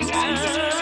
Yeah.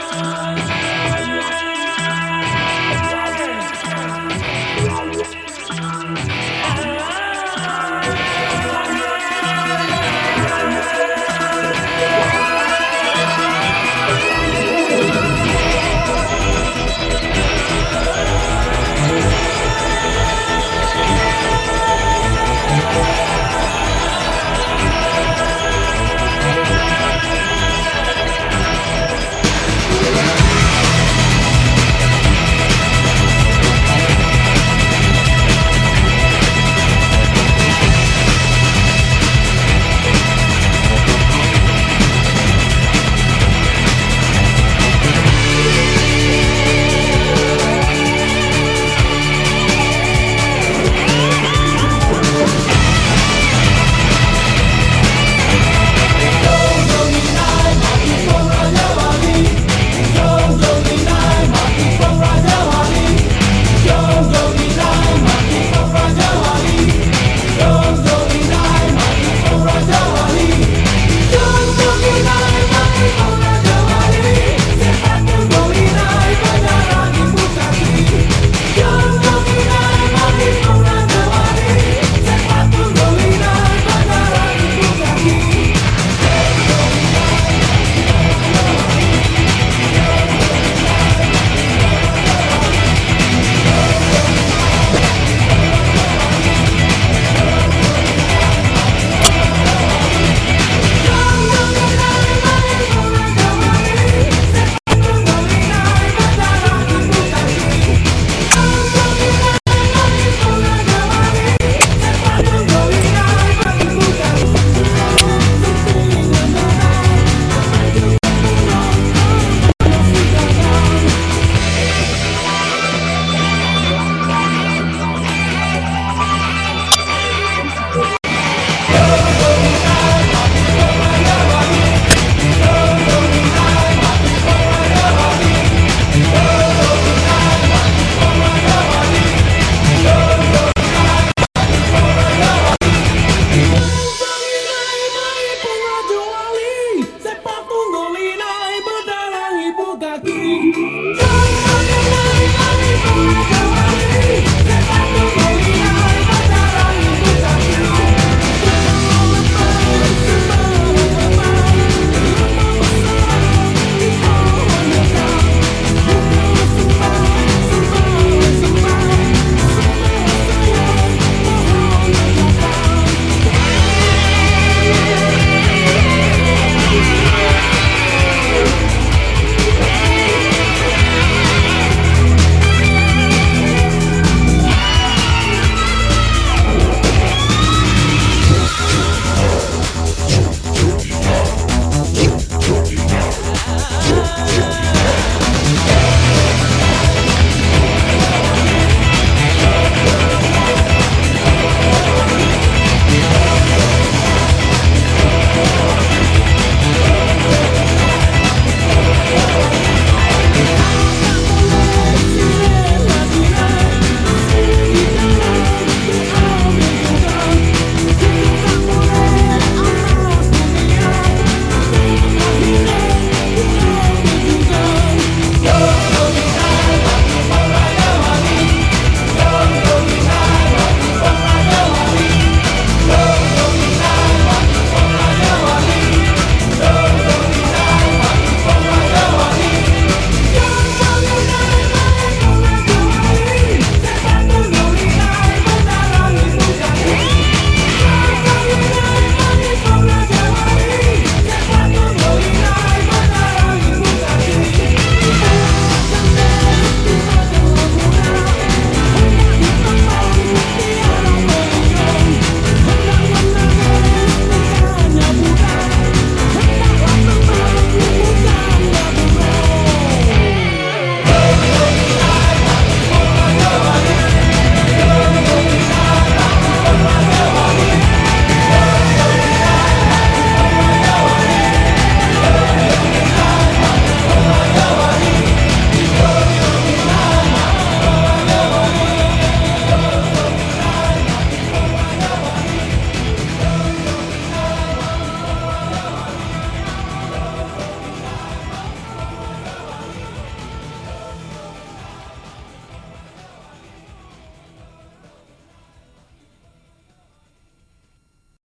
Oh.